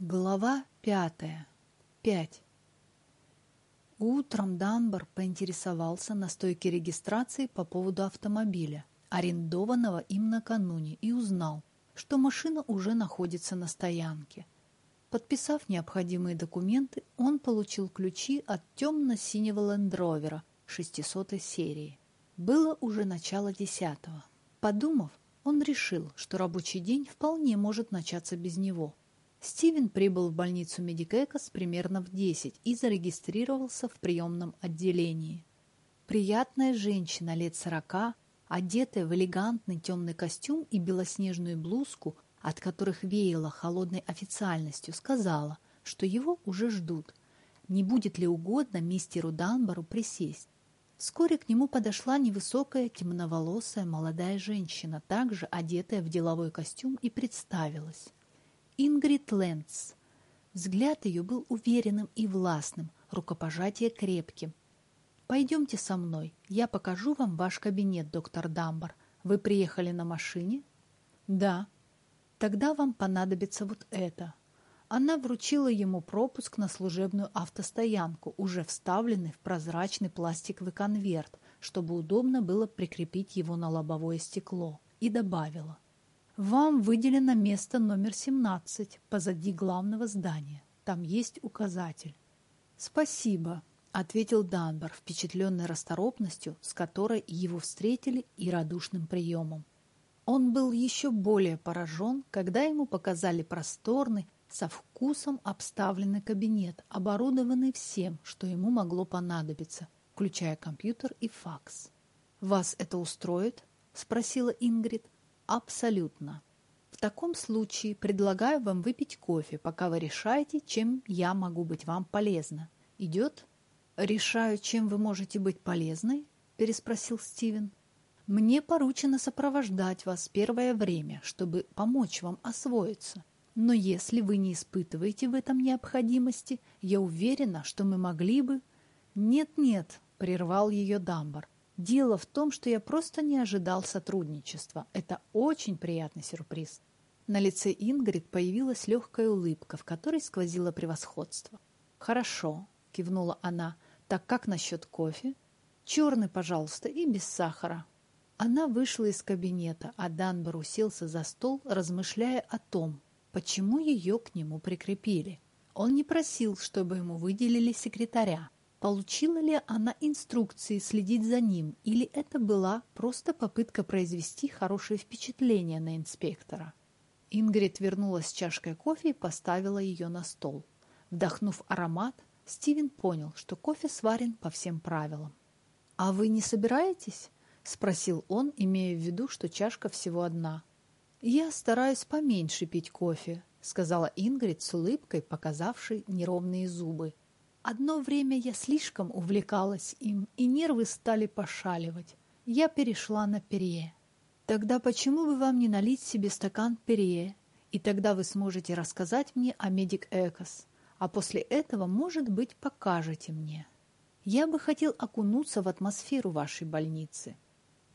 Глава пятая. Пять. Утром Данбар поинтересовался на стойке регистрации по поводу автомобиля, арендованного им накануне, и узнал, что машина уже находится на стоянке. Подписав необходимые документы, он получил ключи от темно-синего лендровера 600 серии. Было уже начало десятого. Подумав, он решил, что рабочий день вполне может начаться без него – Стивен прибыл в больницу Медикэкос примерно в 10 и зарегистрировался в приемном отделении. Приятная женщина лет сорока, одетая в элегантный темный костюм и белоснежную блузку, от которых веяло холодной официальностью, сказала, что его уже ждут. Не будет ли угодно мистеру Данбару присесть? Вскоре к нему подошла невысокая, темноволосая молодая женщина, также одетая в деловой костюм, и представилась. Ингрид Лэнс. Взгляд ее был уверенным и властным, рукопожатие крепким. «Пойдемте со мной, я покажу вам ваш кабинет, доктор Дамбар. Вы приехали на машине?» «Да». «Тогда вам понадобится вот это». Она вручила ему пропуск на служебную автостоянку, уже вставленный в прозрачный пластиковый конверт, чтобы удобно было прикрепить его на лобовое стекло, и добавила – вам выделено место номер 17 позади главного здания. Там есть указатель. Спасибо, ответил Данбар, впечатленный расторопностью, с которой его встретили и радушным приемом. Он был еще более поражен, когда ему показали просторный, со вкусом обставленный кабинет, оборудованный всем, что ему могло понадобиться, включая компьютер и факс. «Вас это устроит?» – спросила Ингрид. Абсолютно. В таком случае предлагаю вам выпить кофе, пока вы решаете, чем я могу быть вам полезна. Идет? Решаю, чем вы можете быть полезной? Переспросил Стивен. Мне поручено сопровождать вас первое время, чтобы помочь вам освоиться. Но если вы не испытываете в этом необходимости, я уверена, что мы могли бы... Нет-нет, прервал ее Дамбар. Дело в том, что я просто не ожидал сотрудничества. Это очень приятный сюрприз. На лице Ингрид появилась легкая улыбка, в которой сквозило превосходство. «Хорошо», — кивнула она, — «так как насчет кофе?» «Черный, пожалуйста, и без сахара». Она вышла из кабинета, а Данбар уселся за стол, размышляя о том, почему ее к нему прикрепили. Он не просил, чтобы ему выделили секретаря. Получила ли она инструкции следить за ним, или это была просто попытка произвести хорошее впечатление на инспектора? Ингрид вернулась с чашкой кофе и поставила ее на стол. Вдохнув аромат, Стивен понял, что кофе сварен по всем правилам. «А вы не собираетесь?» – спросил он, имея в виду, что чашка всего одна. «Я стараюсь поменьше пить кофе», – сказала Ингрид с улыбкой, показавшей неровные зубы. Одно время я слишком увлекалась им, и нервы стали пошаливать. Я перешла на перье. Тогда почему бы вам не налить себе стакан перье? И тогда вы сможете рассказать мне о Медик Экос. А после этого, может быть, покажете мне. Я бы хотел окунуться в атмосферу вашей больницы.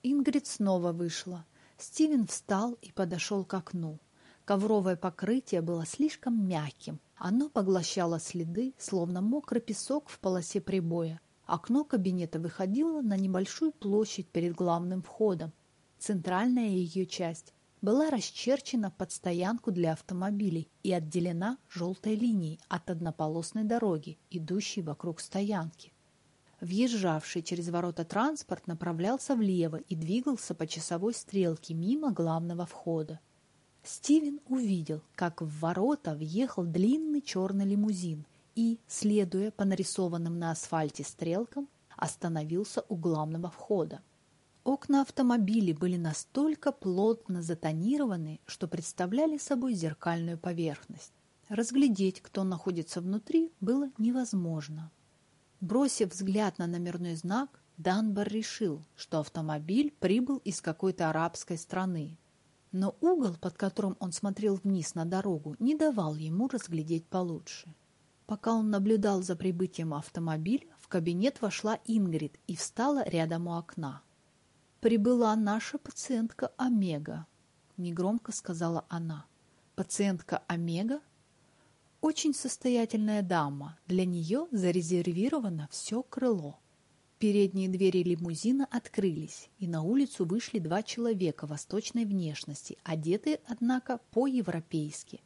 Ингрид снова вышла. Стивен встал и подошел к окну. Ковровое покрытие было слишком мягким. Оно поглощало следы, словно мокрый песок в полосе прибоя. Окно кабинета выходило на небольшую площадь перед главным входом. Центральная ее часть была расчерчена под стоянку для автомобилей и отделена желтой линией от однополосной дороги, идущей вокруг стоянки. Въезжавший через ворота транспорт направлялся влево и двигался по часовой стрелке мимо главного входа. Стивен увидел, как в ворота въехал длинный черный лимузин и, следуя по нарисованным на асфальте стрелкам, остановился у главного входа. Окна автомобиля были настолько плотно затонированы, что представляли собой зеркальную поверхность. Разглядеть, кто находится внутри, было невозможно. Бросив взгляд на номерной знак, Данбар решил, что автомобиль прибыл из какой-то арабской страны, но угол, под которым он смотрел вниз на дорогу, не давал ему разглядеть получше. Пока он наблюдал за прибытием автомобиля, в кабинет вошла Ингрид и встала рядом у окна. «Прибыла наша пациентка Омега», — негромко сказала она. «Пациентка Омега?» очень состоятельная дама. Для нее зарезервировано все крыло. Передние двери лимузина открылись, и на улицу вышли два человека восточной внешности, одетые, однако, по-европейски.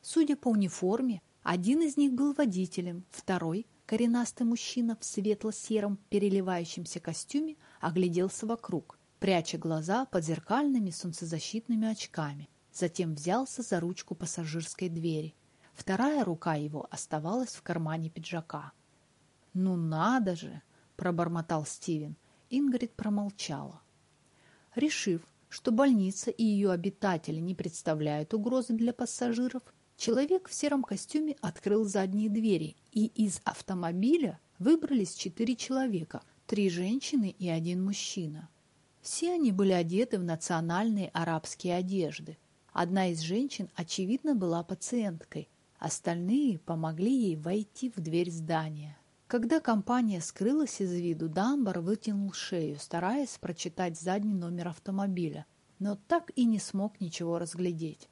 Судя по униформе, один из них был водителем, второй, коренастый мужчина в светло-сером переливающемся костюме, огляделся вокруг, пряча глаза под зеркальными солнцезащитными очками. Затем взялся за ручку пассажирской двери. Вторая рука его оставалась в кармане пиджака. «Ну надо же!» – пробормотал Стивен. Ингрид промолчала. Решив, что больница и ее обитатели не представляют угрозы для пассажиров, Человек в сером костюме открыл задние двери, и из автомобиля выбрались четыре человека, три женщины и один мужчина. Все они были одеты в национальные арабские одежды. Одна из женщин, очевидно, была пациенткой. Остальные помогли ей войти в дверь здания. Когда компания скрылась из виду, Дамбар вытянул шею, стараясь прочитать задний номер автомобиля, но так и не смог ничего разглядеть.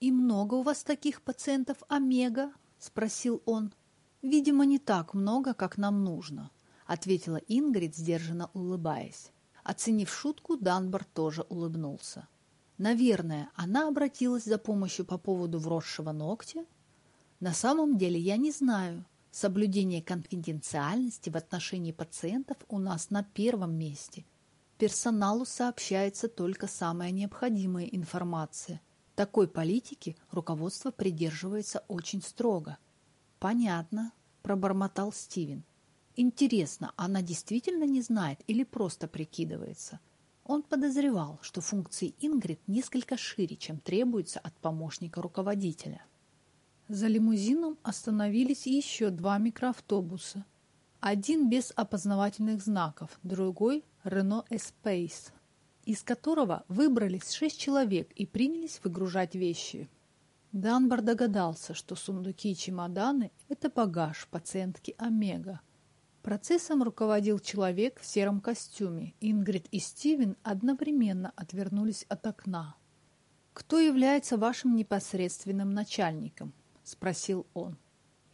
«И много у вас таких пациентов омега?» – спросил он. «Видимо, не так много, как нам нужно», – ответила Ингрид, сдержанно улыбаясь. Оценив шутку, Данбар тоже улыбнулся. «Наверное, она обратилась за помощью по поводу вросшего ногтя?» «На самом деле я не знаю. Соблюдение конфиденциальности в отношении пациентов у нас на первом месте. Персоналу сообщается только самая необходимая информация – такой политики руководство придерживается очень строго. «Понятно», – пробормотал Стивен. «Интересно, она действительно не знает или просто прикидывается?» Он подозревал, что функции Ингрид несколько шире, чем требуется от помощника руководителя. За лимузином остановились еще два микроавтобуса. Один без опознавательных знаков, другой – Renault Espace из которого выбрались шесть человек и принялись выгружать вещи. Данбар догадался, что сундуки и чемоданы – это багаж пациентки Омега. Процессом руководил человек в сером костюме. Ингрид и Стивен одновременно отвернулись от окна. «Кто является вашим непосредственным начальником?» – спросил он.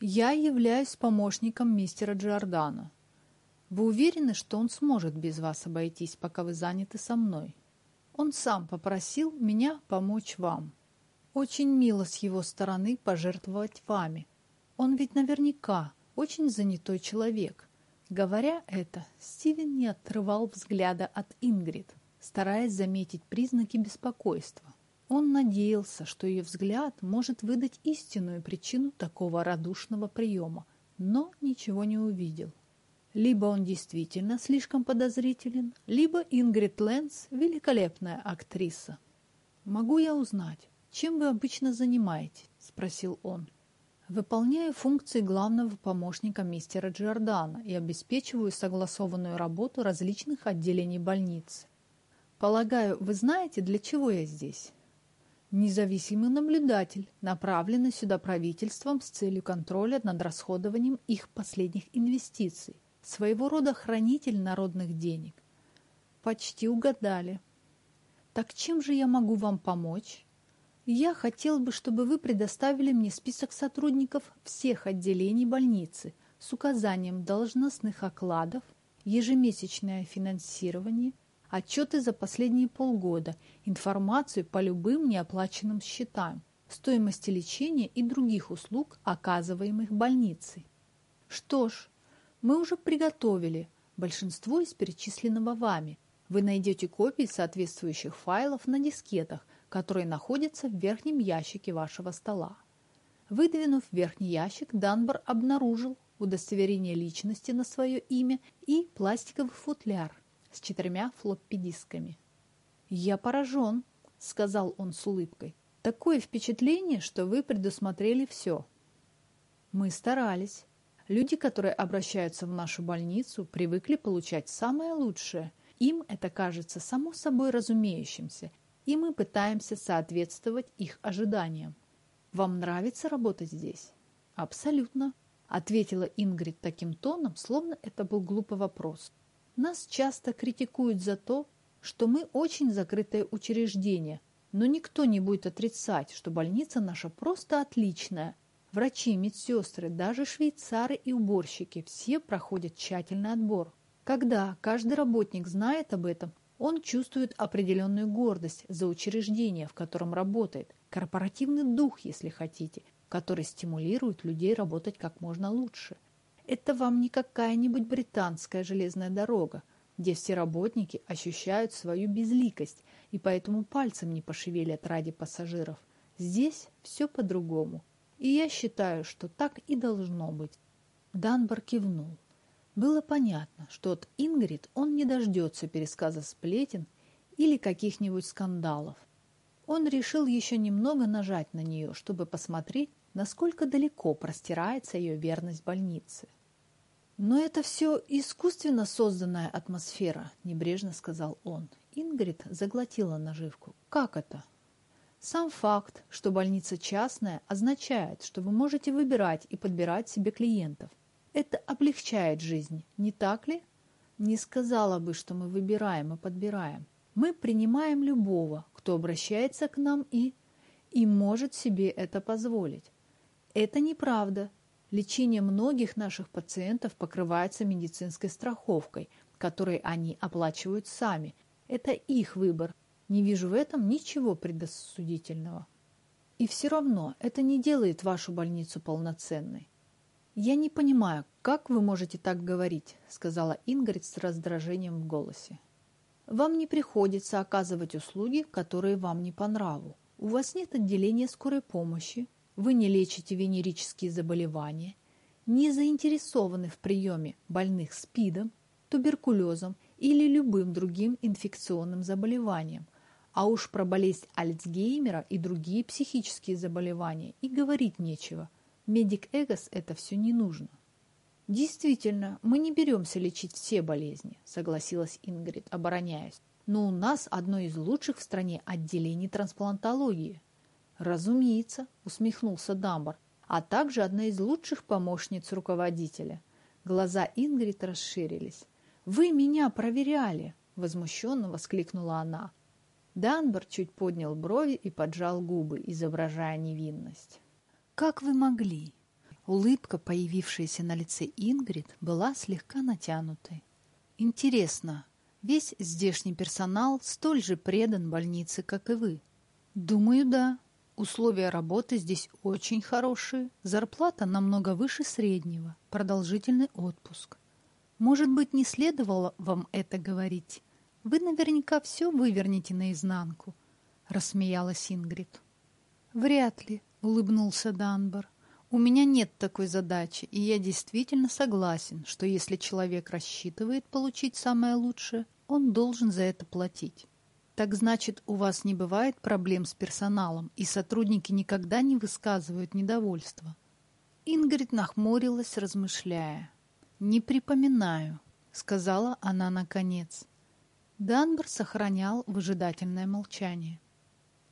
«Я являюсь помощником мистера Джордана. Вы уверены, что он сможет без вас обойтись, пока вы заняты со мной? Он сам попросил меня помочь вам. Очень мило с его стороны пожертвовать вами. Он ведь наверняка очень занятой человек. Говоря это, Стивен не отрывал взгляда от Ингрид, стараясь заметить признаки беспокойства. Он надеялся, что ее взгляд может выдать истинную причину такого радушного приема, но ничего не увидел. Либо он действительно слишком подозрителен, либо Ингрид Лэнс – великолепная актриса. «Могу я узнать, чем вы обычно занимаетесь?» – спросил он. «Выполняю функции главного помощника мистера Джордана и обеспечиваю согласованную работу различных отделений больницы. Полагаю, вы знаете, для чего я здесь?» Независимый наблюдатель, направленный сюда правительством с целью контроля над расходованием их последних инвестиций своего рода хранитель народных денег. Почти угадали. Так чем же я могу вам помочь? Я хотел бы, чтобы вы предоставили мне список сотрудников всех отделений больницы с указанием должностных окладов, ежемесячное финансирование, отчеты за последние полгода, информацию по любым неоплаченным счетам, стоимости лечения и других услуг, оказываемых больницей. Что ж, мы уже приготовили большинство из перечисленного вами. Вы найдете копии соответствующих файлов на дискетах, которые находятся в верхнем ящике вашего стола. Выдвинув верхний ящик, Данбар обнаружил удостоверение личности на свое имя и пластиковый футляр с четырьмя флоппи-дисками. «Я поражен», — сказал он с улыбкой. «Такое впечатление, что вы предусмотрели все». «Мы старались. Люди, которые обращаются в нашу больницу, привыкли получать самое лучшее. Им это кажется само собой разумеющимся, и мы пытаемся соответствовать их ожиданиям. Вам нравится работать здесь? Абсолютно, ответила Ингрид таким тоном, словно это был глупый вопрос. Нас часто критикуют за то, что мы очень закрытое учреждение, но никто не будет отрицать, что больница наша просто отличная – Врачи, медсестры, даже швейцары и уборщики – все проходят тщательный отбор. Когда каждый работник знает об этом, он чувствует определенную гордость за учреждение, в котором работает, корпоративный дух, если хотите, который стимулирует людей работать как можно лучше. Это вам не какая-нибудь британская железная дорога, где все работники ощущают свою безликость и поэтому пальцем не пошевелят ради пассажиров. Здесь все по-другому. И я считаю, что так и должно быть. Данбар кивнул. Было понятно, что от Ингрид он не дождется пересказа сплетен или каких-нибудь скандалов. Он решил еще немного нажать на нее, чтобы посмотреть, насколько далеко простирается ее верность больнице. «Но это все искусственно созданная атмосфера», – небрежно сказал он. Ингрид заглотила наживку. «Как это?» Сам факт, что больница частная, означает, что вы можете выбирать и подбирать себе клиентов. Это облегчает жизнь, не так ли? Не сказала бы, что мы выбираем и подбираем. Мы принимаем любого, кто обращается к нам и... и может себе это позволить. Это неправда. Лечение многих наших пациентов покрывается медицинской страховкой, которой они оплачивают сами. Это их выбор. Не вижу в этом ничего предосудительного. И все равно это не делает вашу больницу полноценной. «Я не понимаю, как вы можете так говорить», — сказала Ингрид с раздражением в голосе. «Вам не приходится оказывать услуги, которые вам не по нраву. У вас нет отделения скорой помощи, вы не лечите венерические заболевания, не заинтересованы в приеме больных СПИДом, туберкулезом или любым другим инфекционным заболеванием, а уж про болезнь Альцгеймера и другие психические заболевания и говорить нечего – Медик Эгос это все не нужно. Действительно, мы не беремся лечить все болезни, согласилась Ингрид, обороняясь. Но у нас одно из лучших в стране отделений трансплантологии. Разумеется, усмехнулся Дамбар, а также одна из лучших помощниц руководителя. Глаза Ингрид расширились. «Вы меня проверяли!» – возмущенно воскликнула она. Данбар чуть поднял брови и поджал губы, изображая невинность. «Как вы могли?» Улыбка, появившаяся на лице Ингрид, была слегка натянутой. «Интересно, весь здешний персонал столь же предан больнице, как и вы?» «Думаю, да. Условия работы здесь очень хорошие, зарплата намного выше среднего, продолжительный отпуск. Может быть, не следовало вам это говорить? Вы наверняка все вывернете наизнанку», — рассмеялась Ингрид. «Вряд ли», — улыбнулся Данбар. «У меня нет такой задачи, и я действительно согласен, что если человек рассчитывает получить самое лучшее, он должен за это платить. Так значит, у вас не бывает проблем с персоналом, и сотрудники никогда не высказывают недовольства?» Ингрид нахмурилась, размышляя. «Не припоминаю», — сказала она наконец. Данбар сохранял выжидательное молчание.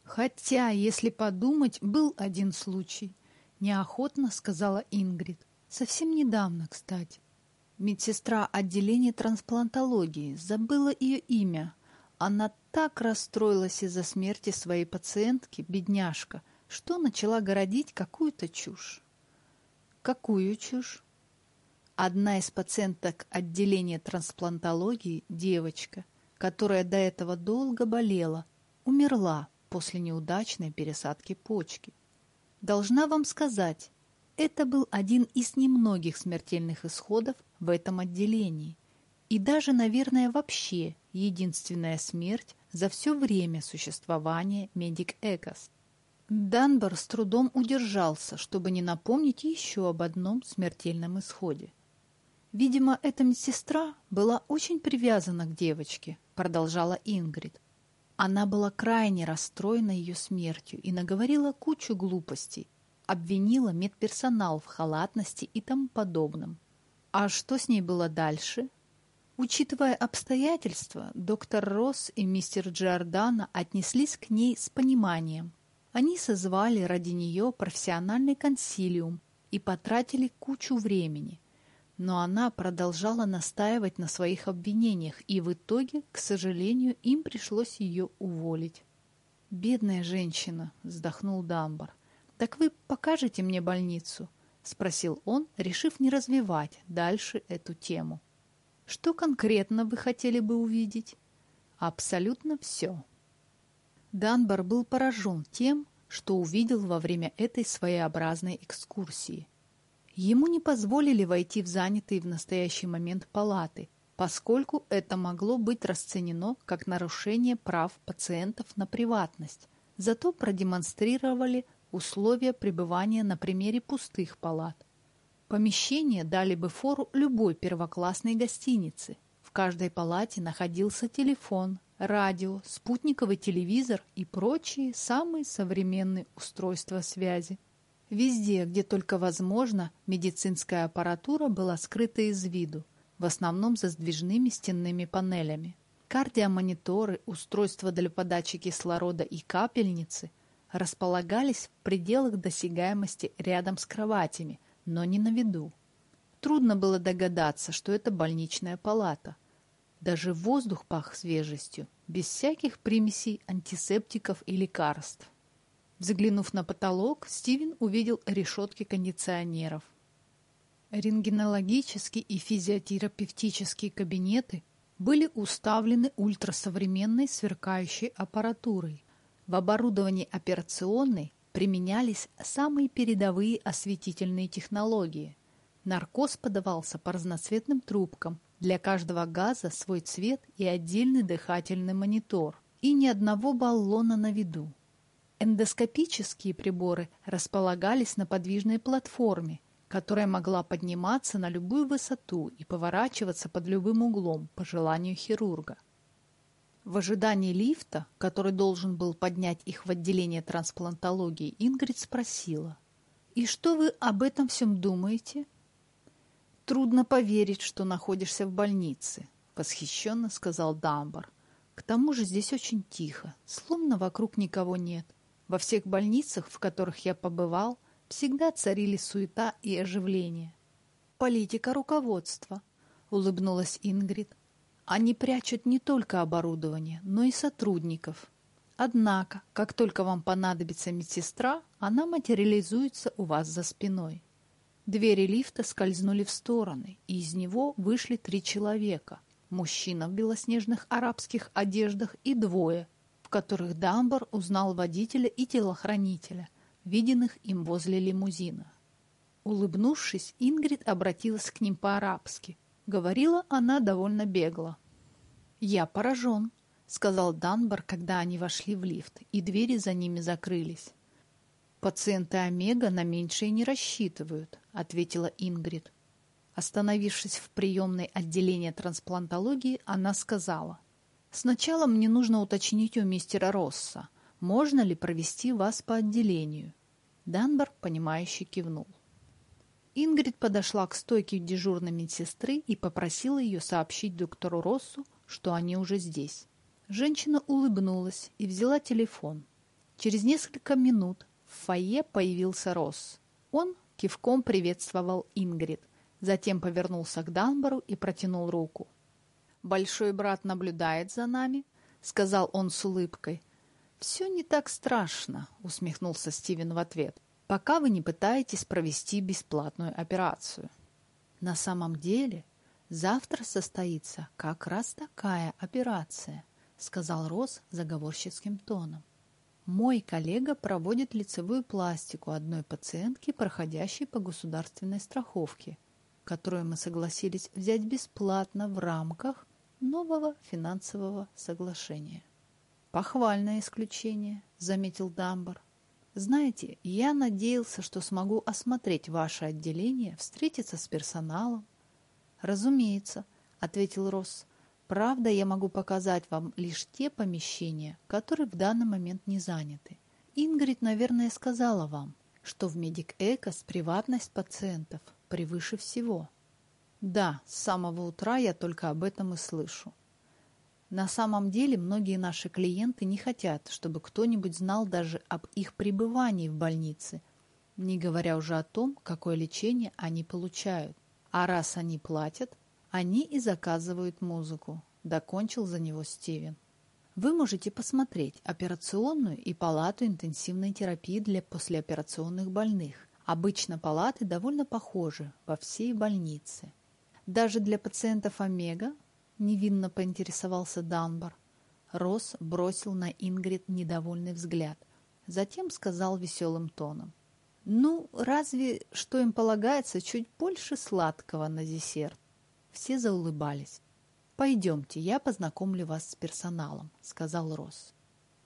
Хотя, если подумать, был один случай. Неохотно сказала Ингрид. Совсем недавно, кстати. Медсестра отделения трансплантологии забыла ее имя. Она так расстроилась из-за смерти своей пациентки, бедняжка, что начала городить какую-то чушь. Какую чушь? Одна из пациенток отделения трансплантологии, девочка, которая до этого долго болела, умерла после неудачной пересадки почки. Должна вам сказать, это был один из немногих смертельных исходов в этом отделении. И даже, наверное, вообще единственная смерть за все время существования Медик Экос. Данбар с трудом удержался, чтобы не напомнить еще об одном смертельном исходе. «Видимо, эта медсестра была очень привязана к девочке», продолжала Ингрид. Она была крайне расстроена ее смертью и наговорила кучу глупостей, обвинила медперсонал в халатности и тому подобном. А что с ней было дальше? Учитывая обстоятельства, доктор Росс и мистер Джордана отнеслись к ней с пониманием. Они созвали ради нее профессиональный консилиум и потратили кучу времени – но она продолжала настаивать на своих обвинениях, и в итоге, к сожалению, им пришлось ее уволить. «Бедная женщина», — вздохнул Дамбар. «Так вы покажете мне больницу?» — спросил он, решив не развивать дальше эту тему. «Что конкретно вы хотели бы увидеть?» «Абсолютно все». Данбар был поражен тем, что увидел во время этой своеобразной экскурсии. Ему не позволили войти в занятые в настоящий момент палаты, поскольку это могло быть расценено как нарушение прав пациентов на приватность. Зато продемонстрировали условия пребывания на примере пустых палат. Помещение дали бы фору любой первоклассной гостиницы. В каждой палате находился телефон, радио, спутниковый телевизор и прочие самые современные устройства связи. Везде, где только возможно, медицинская аппаратура была скрыта из виду, в основном за сдвижными стенными панелями. Кардиомониторы, устройства для подачи кислорода и капельницы располагались в пределах досягаемости рядом с кроватями, но не на виду. Трудно было догадаться, что это больничная палата – даже воздух пах свежестью, без всяких примесей антисептиков и лекарств. Взглянув на потолок, Стивен увидел решетки кондиционеров. Рентгенологические и физиотерапевтические кабинеты были уставлены ультрасовременной сверкающей аппаратурой. В оборудовании операционной применялись самые передовые осветительные технологии. Наркоз подавался по разноцветным трубкам, для каждого газа свой цвет и отдельный дыхательный монитор, и ни одного баллона на виду. Эндоскопические приборы располагались на подвижной платформе, которая могла подниматься на любую высоту и поворачиваться под любым углом по желанию хирурга. В ожидании лифта, который должен был поднять их в отделение трансплантологии, Ингрид спросила, «И что вы об этом всем думаете?» «Трудно поверить, что находишься в больнице», — восхищенно сказал Дамбар. «К тому же здесь очень тихо, словно вокруг никого нет. Во всех больницах, в которых я побывал, всегда царили суета и оживление». «Политика руководства», — улыбнулась Ингрид. «Они прячут не только оборудование, но и сотрудников. Однако, как только вам понадобится медсестра, она материализуется у вас за спиной. Двери лифта скользнули в стороны, и из него вышли три человека. Мужчина в белоснежных арабских одеждах и двое, в которых Дамбар узнал водителя и телохранителя, виденных им возле лимузина. Улыбнувшись, Ингрид обратилась к ним по-арабски. Говорила она довольно бегло. «Я поражен», — сказал Данбар, когда они вошли в лифт, и двери за ними закрылись. «Пациенты Омега на меньшее не рассчитывают», — ответила Ингрид. Остановившись в приемной отделении трансплантологии, она сказала, «Сначала мне нужно уточнить у мистера Росса, можно ли провести вас по отделению». Данбар, понимающе кивнул. Ингрид подошла к стойке дежурной медсестры и попросила ее сообщить доктору Россу, что они уже здесь. Женщина улыбнулась и взяла телефон. Через несколько минут в фойе появился Росс. Он кивком приветствовал Ингрид, затем повернулся к Данбару и протянул руку. «Большой брат наблюдает за нами», — сказал он с улыбкой. «Все не так страшно», — усмехнулся Стивен в ответ, «пока вы не пытаетесь провести бесплатную операцию». «На самом деле завтра состоится как раз такая операция», — сказал Росс заговорческим тоном. Мой коллега проводит лицевую пластику одной пациентки, проходящей по государственной страховке, которую мы согласились взять бесплатно в рамках нового финансового соглашения. «Похвальное исключение», — заметил Дамбар. «Знаете, я надеялся, что смогу осмотреть ваше отделение, встретиться с персоналом». «Разумеется», — ответил Росс. Правда, я могу показать вам лишь те помещения, которые в данный момент не заняты. Ингрид, наверное, сказала вам, что в Медик Экос приватность пациентов превыше всего. Да, с самого утра я только об этом и слышу. На самом деле многие наши клиенты не хотят, чтобы кто-нибудь знал даже об их пребывании в больнице, не говоря уже о том, какое лечение они получают. А раз они платят, они и заказывают музыку. Докончил за него Стивен. Вы можете посмотреть операционную и палату интенсивной терапии для послеоперационных больных. Обычно палаты довольно похожи во всей больнице. Даже для пациентов Омега, невинно поинтересовался Данбар. Росс бросил на Ингрид недовольный взгляд. Затем сказал веселым тоном. «Ну, разве что им полагается чуть больше сладкого на десерт?» Все заулыбались. «Пойдемте, я познакомлю вас с персоналом», — сказал Росс.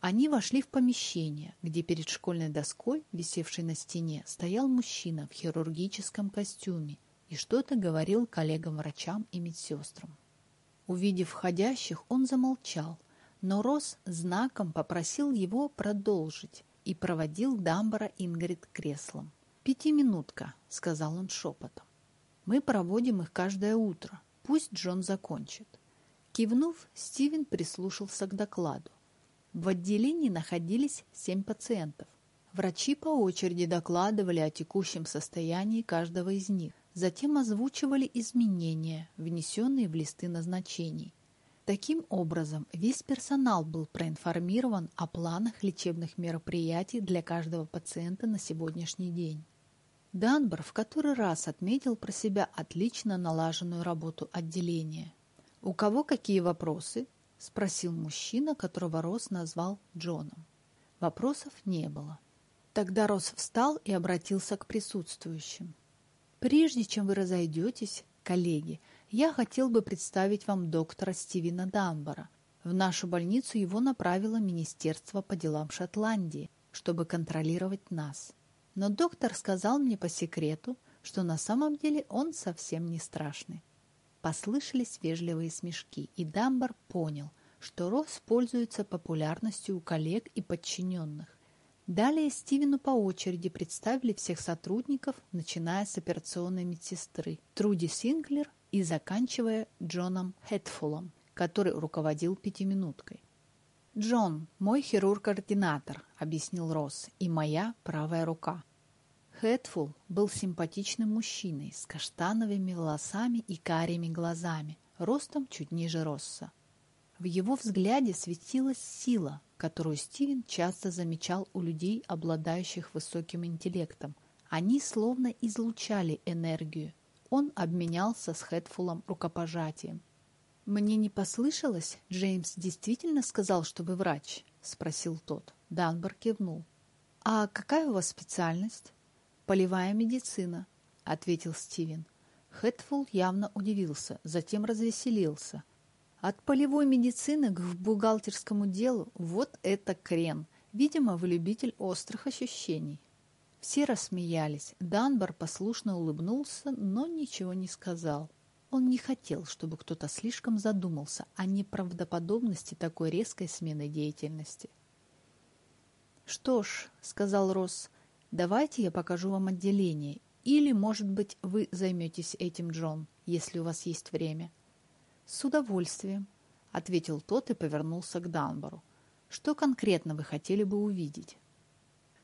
Они вошли в помещение, где перед школьной доской, висевшей на стене, стоял мужчина в хирургическом костюме и что-то говорил коллегам-врачам и медсестрам. Увидев входящих, он замолчал, но Росс знаком попросил его продолжить и проводил Дамбара Ингрид креслом. «Пятиминутка», — сказал он шепотом. «Мы проводим их каждое утро. Пусть Джон закончит». Кивнув, Стивен прислушался к докладу. В отделении находились семь пациентов. Врачи по очереди докладывали о текущем состоянии каждого из них, затем озвучивали изменения, внесенные в листы назначений. Таким образом, весь персонал был проинформирован о планах лечебных мероприятий для каждого пациента на сегодняшний день. Данбор в который раз отметил про себя отлично налаженную работу отделения. «У кого какие вопросы?» – спросил мужчина, которого Рос назвал Джоном. Вопросов не было. Тогда Рос встал и обратился к присутствующим. «Прежде чем вы разойдетесь, коллеги, я хотел бы представить вам доктора Стивена Дамбара. В нашу больницу его направило Министерство по делам Шотландии, чтобы контролировать нас. Но доктор сказал мне по секрету, что на самом деле он совсем не страшный. Послышались вежливые смешки, и Дамбар понял, что Росс пользуется популярностью у коллег и подчиненных. Далее Стивену по очереди представили всех сотрудников, начиная с операционной медсестры Труди Синклер и заканчивая Джоном Хэтфулом, который руководил пятиминуткой. «Джон, мой хирург-координатор», — объяснил Росс, — «и моя правая рука». Хэтфул был симпатичным мужчиной с каштановыми волосами и карими глазами, ростом чуть ниже Росса. В его взгляде светилась сила, которую Стивен часто замечал у людей, обладающих высоким интеллектом. Они словно излучали энергию, он обменялся с Хэтфулом рукопожатием. «Мне не послышалось? Джеймс действительно сказал, что вы врач?» — спросил тот. Данбар кивнул. «А какая у вас специальность?» «Полевая медицина», — ответил Стивен. Хэтфул явно удивился, затем развеселился. «От полевой медицины к бухгалтерскому делу вот это крен. Видимо, вы любитель острых ощущений». Все рассмеялись. Данбар послушно улыбнулся, но ничего не сказал. Он не хотел, чтобы кто-то слишком задумался о неправдоподобности такой резкой смены деятельности. «Что ж», — сказал Росс, — «давайте я покажу вам отделение. Или, может быть, вы займетесь этим, Джон, если у вас есть время». «С удовольствием», — ответил тот и повернулся к Данбару. «Что конкретно вы хотели бы увидеть?»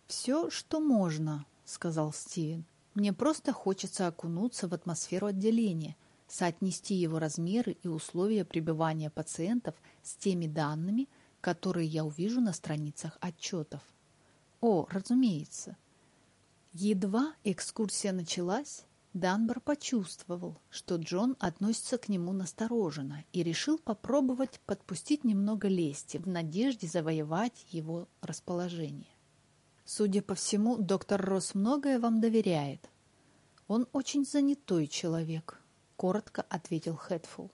«Все, что можно», — сказал Стивен. «Мне просто хочется окунуться в атмосферу отделения, соотнести его размеры и условия пребывания пациентов с теми данными, которые я увижу на страницах отчетов». «О, разумеется». Едва экскурсия началась, Данбар почувствовал, что Джон относится к нему настороженно и решил попробовать подпустить немного лести в надежде завоевать его расположение. Судя по всему, доктор Росс многое вам доверяет. Он очень занятой человек, коротко ответил Хэтфул.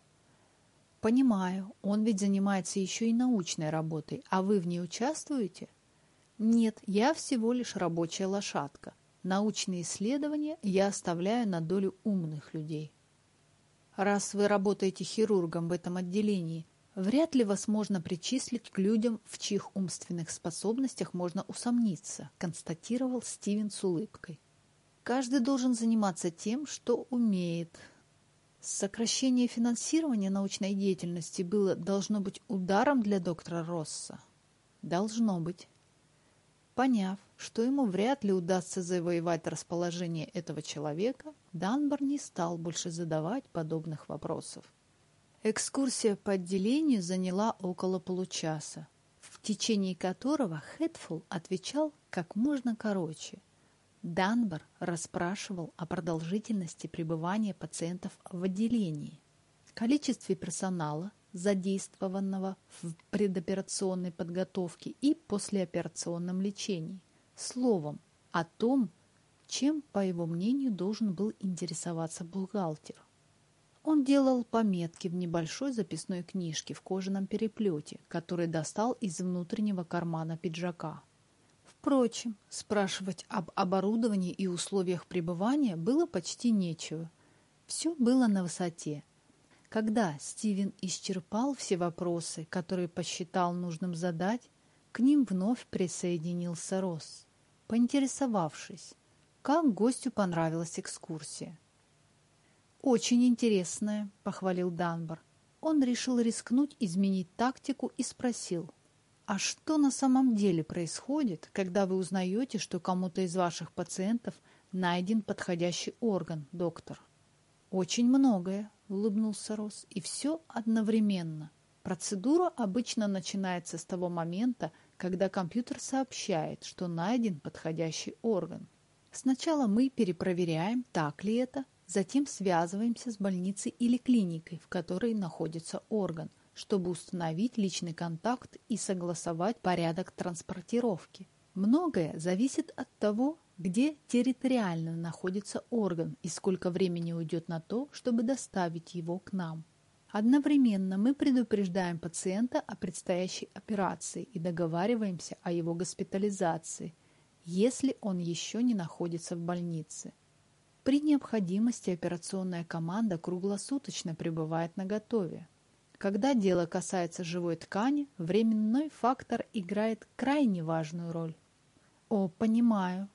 Понимаю, он ведь занимается еще и научной работой, а вы в ней участвуете? Нет, я всего лишь рабочая лошадка. Научные исследования я оставляю на долю умных людей. Раз вы работаете хирургом в этом отделении, Вряд ли вас можно причислить к людям, в чьих умственных способностях можно усомниться, констатировал Стивен с улыбкой. Каждый должен заниматься тем, что умеет. Сокращение финансирования научной деятельности было, должно быть, ударом для доктора Росса. Должно быть. Поняв, что ему вряд ли удастся завоевать расположение этого человека, Данбар не стал больше задавать подобных вопросов. Экскурсия по отделению заняла около получаса, в течение которого Хэтфул отвечал как можно короче. Данбар расспрашивал о продолжительности пребывания пациентов в отделении, количестве персонала, задействованного в предоперационной подготовке и послеоперационном лечении. Словом, о том, чем, по его мнению, должен был интересоваться бухгалтер. Он делал пометки в небольшой записной книжке в кожаном переплете, который достал из внутреннего кармана пиджака. Впрочем, спрашивать об оборудовании и условиях пребывания было почти нечего. Все было на высоте. Когда Стивен исчерпал все вопросы, которые посчитал нужным задать, к ним вновь присоединился Росс, поинтересовавшись, как гостю понравилась экскурсия. «Очень интересная», — похвалил Данбар. Он решил рискнуть изменить тактику и спросил, «А что на самом деле происходит, когда вы узнаете, что кому-то из ваших пациентов найден подходящий орган, доктор?» «Очень многое», — улыбнулся Рос, — «и все одновременно. Процедура обычно начинается с того момента, когда компьютер сообщает, что найден подходящий орган. Сначала мы перепроверяем, так ли это, Затем связываемся с больницей или клиникой, в которой находится орган, чтобы установить личный контакт и согласовать порядок транспортировки. Многое зависит от того, где территориально находится орган и сколько времени уйдет на то, чтобы доставить его к нам. Одновременно мы предупреждаем пациента о предстоящей операции и договариваемся о его госпитализации, если он еще не находится в больнице. При необходимости операционная команда круглосуточно пребывает на готове. Когда дело касается живой ткани, временной фактор играет крайне важную роль. О, понимаю.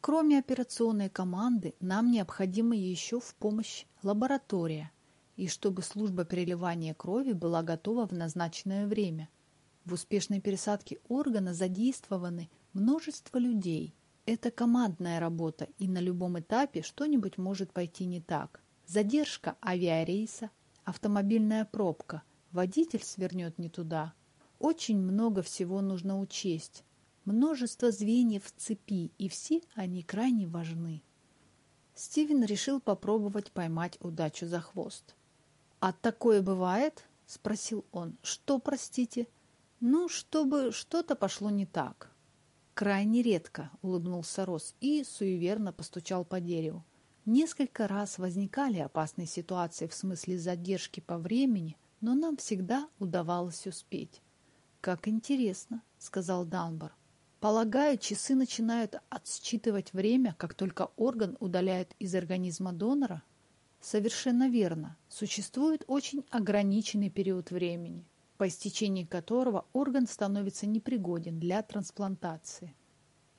Кроме операционной команды, нам необходима еще в помощь лаборатория, и чтобы служба переливания крови была готова в назначенное время. В успешной пересадке органа задействованы множество людей, это командная работа, и на любом этапе что-нибудь может пойти не так. Задержка авиарейса, автомобильная пробка, водитель свернет не туда. Очень много всего нужно учесть. Множество звеньев цепи, и все они крайне важны. Стивен решил попробовать поймать удачу за хвост. «А такое бывает?» – спросил он. «Что, простите?» «Ну, чтобы что-то пошло не так». «Крайне редко», — улыбнулся Рос и суеверно постучал по дереву. Несколько раз возникали опасные ситуации в смысле задержки по времени, но нам всегда удавалось успеть. «Как интересно», — сказал Данбар. «Полагаю, часы начинают отсчитывать время, как только орган удаляют из организма донора?» «Совершенно верно. Существует очень ограниченный период времени по истечении которого орган становится непригоден для трансплантации.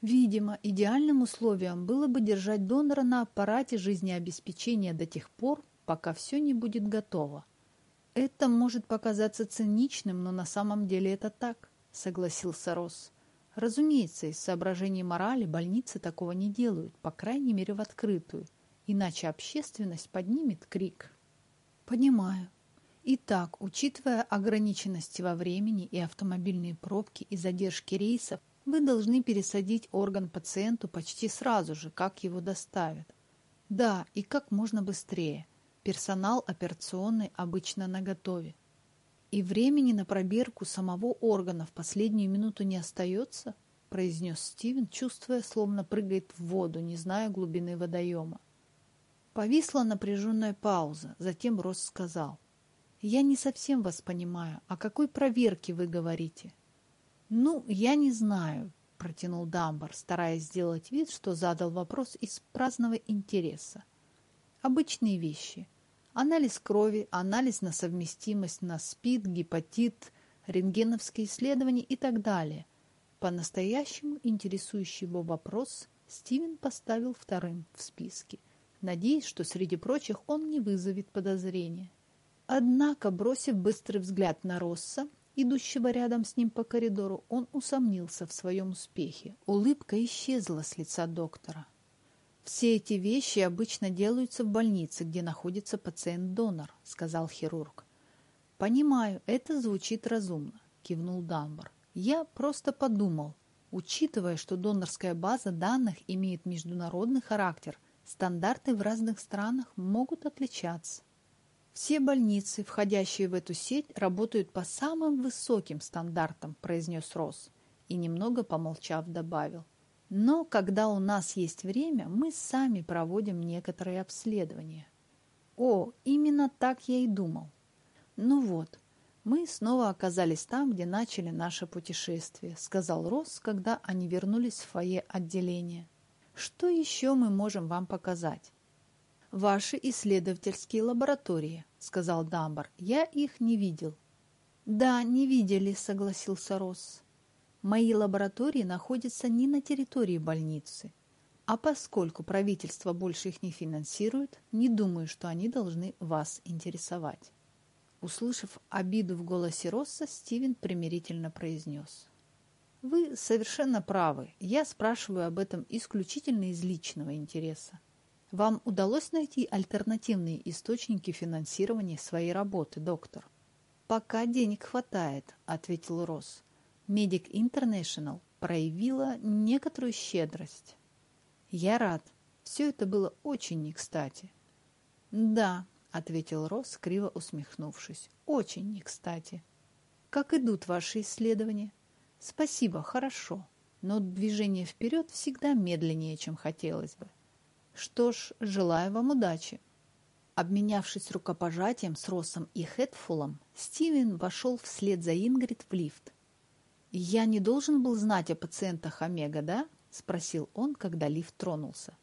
Видимо, идеальным условием было бы держать донора на аппарате жизнеобеспечения до тех пор, пока все не будет готово. Это может показаться циничным, но на самом деле это так, согласился Росс. Разумеется, из соображений морали больницы такого не делают, по крайней мере в открытую, иначе общественность поднимет крик. Понимаю, Итак, учитывая ограниченности во времени и автомобильные пробки и задержки рейсов, вы должны пересадить орган пациенту почти сразу же, как его доставят. Да, и как можно быстрее. Персонал операционный обычно наготове. И времени на пробирку самого органа в последнюю минуту не остается, произнес Стивен, чувствуя, словно прыгает в воду, не зная глубины водоема. Повисла напряженная пауза, затем Росс сказал – я не совсем вас понимаю. О какой проверке вы говорите? Ну, я не знаю, протянул Дамбар, стараясь сделать вид, что задал вопрос из праздного интереса. Обычные вещи. Анализ крови, анализ на совместимость на СПИД, гепатит, рентгеновские исследования и так далее. По-настоящему интересующий его вопрос Стивен поставил вторым в списке, надеясь, что среди прочих он не вызовет подозрения. Однако, бросив быстрый взгляд на Росса, идущего рядом с ним по коридору, он усомнился в своем успехе. Улыбка исчезла с лица доктора. «Все эти вещи обычно делаются в больнице, где находится пациент-донор», — сказал хирург. «Понимаю, это звучит разумно», — кивнул Дамбар. «Я просто подумал, учитывая, что донорская база данных имеет международный характер, стандарты в разных странах могут отличаться. Все больницы, входящие в эту сеть, работают по самым высоким стандартам», — произнес Росс и, немного помолчав, добавил. «Но когда у нас есть время, мы сами проводим некоторые обследования». «О, именно так я и думал. «Ну вот, мы снова оказались там, где начали наше путешествие», сказал Росс, когда они вернулись в фойе отделения. «Что еще мы можем вам показать?» «Ваши исследовательские лаборатории», — сказал Дамбар. «Я их не видел». «Да, не видели», — согласился Росс. «Мои лаборатории находятся не на территории больницы, а поскольку правительство больше их не финансирует, не думаю, что они должны вас интересовать». Услышав обиду в голосе Росса, Стивен примирительно произнес. «Вы совершенно правы. Я спрашиваю об этом исключительно из личного интереса. Вам удалось найти альтернативные источники финансирования своей работы, доктор?» «Пока денег хватает», — ответил Росс. «Медик Интернешнл проявила некоторую щедрость». «Я рад. Все это было очень не кстати». «Да, — ответил Росс, криво усмехнувшись. «Очень не кстати». «Как идут ваши исследования?» «Спасибо, хорошо. Но движение вперед всегда медленнее, чем хотелось бы. Что ж, желаю вам удачи». Обменявшись рукопожатием с Россом и Хэтфулом, Стивен вошел вслед за Ингрид в лифт. «Я не должен был знать о пациентах Омега, да?» — спросил он, когда лифт тронулся.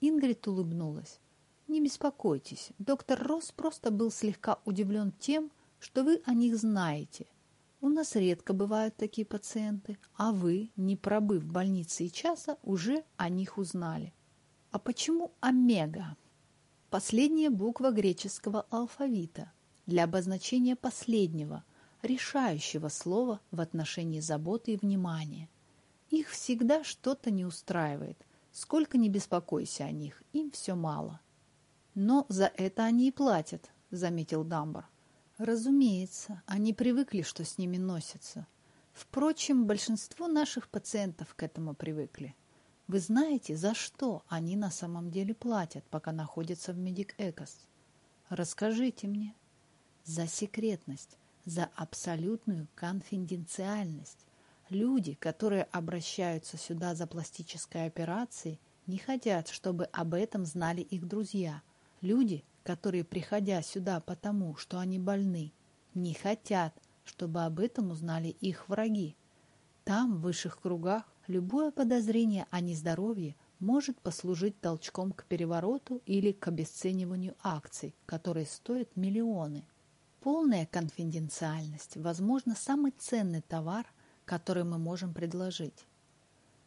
Ингрид улыбнулась. Не беспокойтесь, доктор Росс просто был слегка удивлен тем, что вы о них знаете. У нас редко бывают такие пациенты, а вы, не пробыв в больнице и часа, уже о них узнали. А почему омега? Последняя буква греческого алфавита для обозначения последнего, решающего слова в отношении заботы и внимания. Их всегда что-то не устраивает. Сколько не беспокойся о них, им все мало. «Но за это они и платят», — заметил Дамбар. «Разумеется, они привыкли, что с ними носятся. Впрочем, большинство наших пациентов к этому привыкли. Вы знаете, за что они на самом деле платят, пока находятся в Медик Экос? Расскажите мне. За секретность, за абсолютную конфиденциальность. Люди, которые обращаются сюда за пластической операцией, не хотят, чтобы об этом знали их друзья – Люди, которые, приходя сюда потому, что они больны, не хотят, чтобы об этом узнали их враги. Там, в высших кругах, любое подозрение о нездоровье может послужить толчком к перевороту или к обесцениванию акций, которые стоят миллионы. Полная конфиденциальность, возможно, самый ценный товар, который мы можем предложить.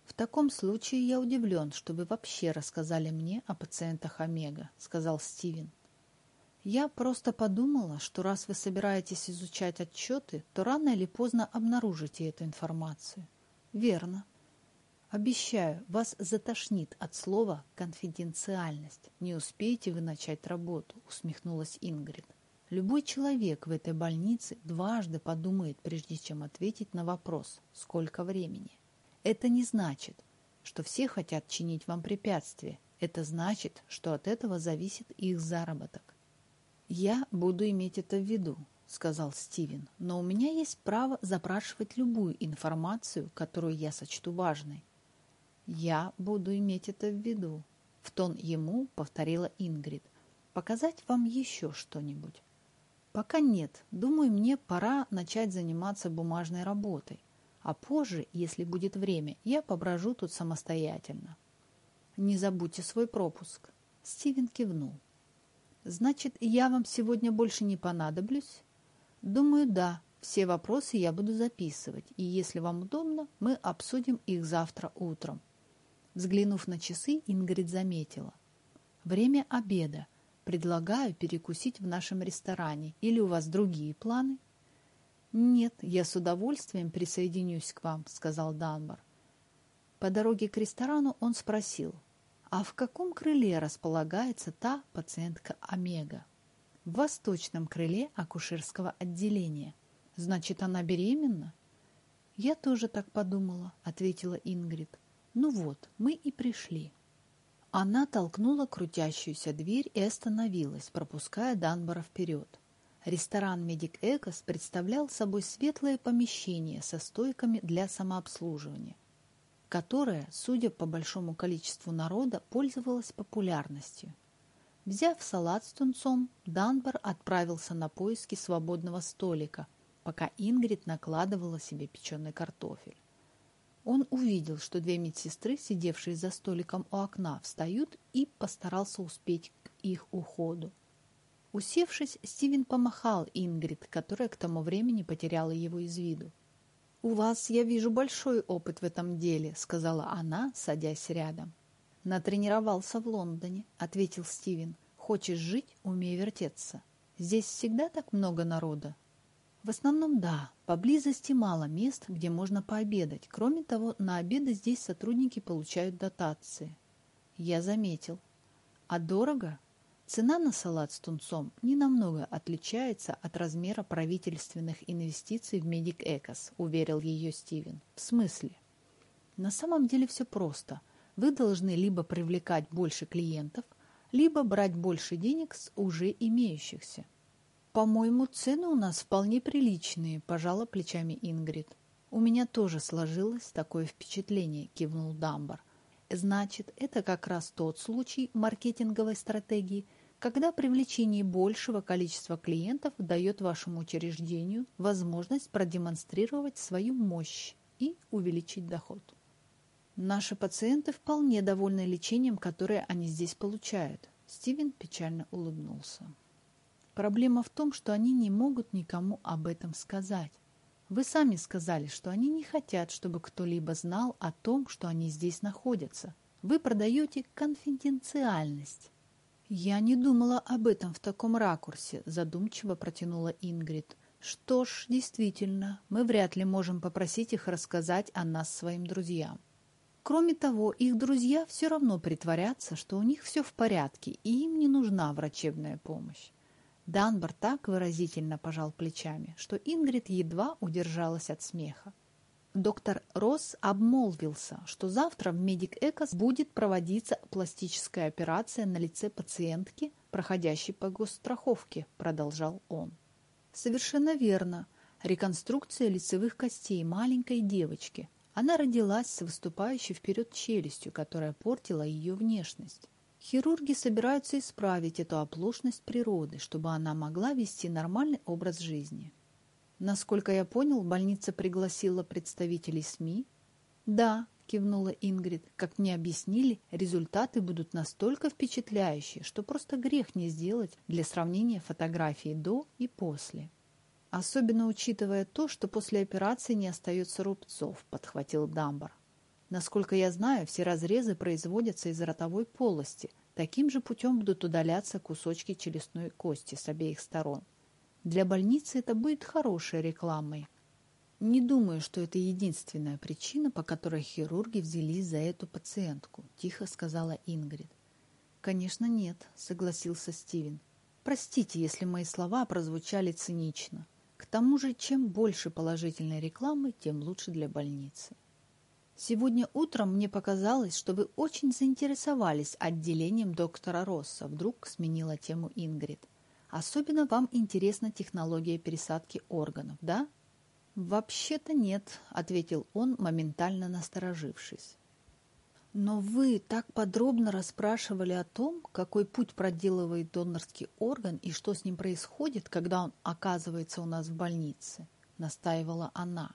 «В таком случае я удивлен, что вы вообще рассказали мне о пациентах Омега», — сказал Стивен. «Я просто подумала, что раз вы собираетесь изучать отчеты, то рано или поздно обнаружите эту информацию». «Верно. Обещаю, вас затошнит от слова «конфиденциальность». Не успеете вы начать работу», — усмехнулась Ингрид. Любой человек в этой больнице дважды подумает, прежде чем ответить на вопрос «Сколько времени?». Это не значит, что все хотят чинить вам препятствия. Это значит, что от этого зависит их заработок. «Я буду иметь это в виду», — сказал Стивен, «но у меня есть право запрашивать любую информацию, которую я сочту важной». «Я буду иметь это в виду», — в тон ему повторила Ингрид. «Показать вам еще что-нибудь?» «Пока нет. Думаю, мне пора начать заниматься бумажной работой а позже, если будет время, я поброжу тут самостоятельно. Не забудьте свой пропуск. Стивен кивнул. Значит, я вам сегодня больше не понадоблюсь? Думаю, да. Все вопросы я буду записывать, и если вам удобно, мы обсудим их завтра утром. Взглянув на часы, Ингрид заметила. Время обеда. Предлагаю перекусить в нашем ресторане. Или у вас другие планы? «Нет, я с удовольствием присоединюсь к вам», — сказал Данбар. По дороге к ресторану он спросил, «А в каком крыле располагается та пациентка Омега?» в восточном крыле акушерского отделения. Значит, она беременна? Я тоже так подумала, ответила Ингрид. Ну вот, мы и пришли. Она толкнула крутящуюся дверь и остановилась, пропуская Данбора вперед. Ресторан «Медик Экос» представлял собой светлое помещение со стойками для самообслуживания, которое, судя по большому количеству народа, пользовалось популярностью. Взяв салат с тунцом, Данбор отправился на поиски свободного столика, пока Ингрид накладывала себе печеный картофель. Он увидел, что две медсестры, сидевшие за столиком у окна, встают и постарался успеть к их уходу. Усевшись, Стивен помахал Ингрид, которая к тому времени потеряла его из виду. «У вас, я вижу, большой опыт в этом деле», — сказала она, садясь рядом. «Натренировался в Лондоне», — ответил Стивен. «Хочешь жить, умей вертеться. Здесь всегда так много народа?» «В основном да. Поблизости мало мест, где можно пообедать. Кроме того, на обеды здесь сотрудники получают дотации». «Я заметил». «А дорого?» Цена на салат с тунцом не намного отличается от размера правительственных инвестиций в Медик Экос, уверил ее Стивен. В смысле? На самом деле все просто – вы должны либо привлекать больше клиентов, либо брать больше денег с уже имеющихся. «По-моему, цены у нас вполне приличные», – пожала плечами Ингрид. «У меня тоже сложилось такое впечатление», – кивнул Дамбар. «Значит, это как раз тот случай маркетинговой стратегии, когда привлечение большего количества клиентов дает вашему учреждению возможность продемонстрировать свою мощь и увеличить доход». Наши пациенты вполне довольны лечением, которое они здесь получают. Стивен печально улыбнулся. Проблема в том, что они не могут никому об этом сказать. Вы сами сказали, что они не хотят, чтобы кто-либо знал о том, что они здесь находятся. Вы продаете конфиденциальность. Я не думала об этом в таком ракурсе, задумчиво протянула Ингрид. Что ж, действительно, мы вряд ли можем попросить их рассказать о нас своим друзьям. Кроме того, их друзья все равно притворятся, что у них все в порядке, и им не нужна врачебная помощь. Данбар так выразительно пожал плечами, что Ингрид едва удержалась от смеха. Доктор Росс обмолвился, что завтра в Медик Экос будет проводиться пластическая операция на лице пациентки, проходящей по госстраховке, продолжал он. Совершенно верно. Реконструкция лицевых костей маленькой девочки, она родилась с выступающей вперед челюстью, которая портила ее внешность. Хирурги собираются исправить эту оплошность природы, чтобы она могла вести нормальный образ жизни. Насколько я понял, больница пригласила представителей СМИ. Да, кивнула Ингрид. Как мне объяснили, результаты будут настолько впечатляющие, что просто грех не сделать для сравнения фотографии до и после. Особенно учитывая то, что после операции не остается рубцов, подхватил Дамбар. Насколько я знаю, все разрезы производятся из ротовой полости. Таким же путем будут удаляться кусочки челюстной кости с обеих сторон. Для больницы это будет хорошей рекламой. Не думаю, что это единственная причина, по которой хирурги взялись за эту пациентку, тихо сказала Ингрид. Конечно, нет, согласился Стивен. Простите, если мои слова прозвучали цинично. К тому же, чем больше положительной рекламы, тем лучше для больницы. Сегодня утром мне показалось, что вы очень заинтересовались отделением доктора Росса. Вдруг сменила тему Ингрид. Особенно вам интересна технология пересадки органов, да? Вообще-то нет, ответил он, моментально насторожившись. Но вы так подробно расспрашивали о том, какой путь проделывает донорский орган и что с ним происходит, когда он оказывается у нас в больнице, настаивала она.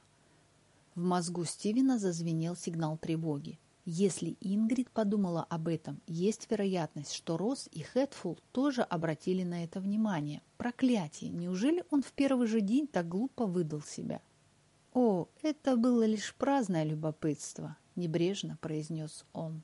В мозгу Стивена зазвенел сигнал тревоги. Если Ингрид подумала об этом, есть вероятность, что Росс и Хэтфул тоже обратили на это внимание. Проклятие! Неужели он в первый же день так глупо выдал себя? О, это было лишь праздное любопытство небрежно произнес он.